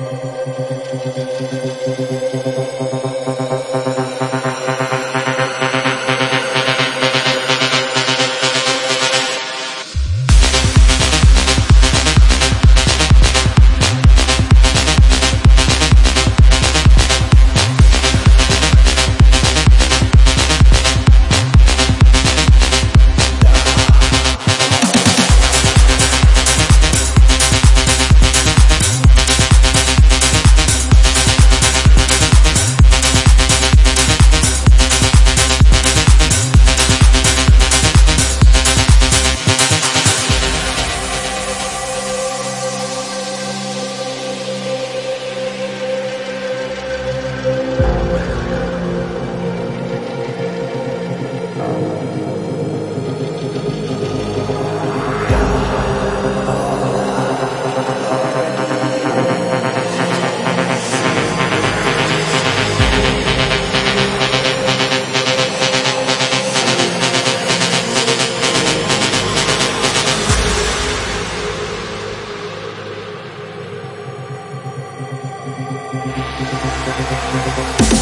Thank you. We'll.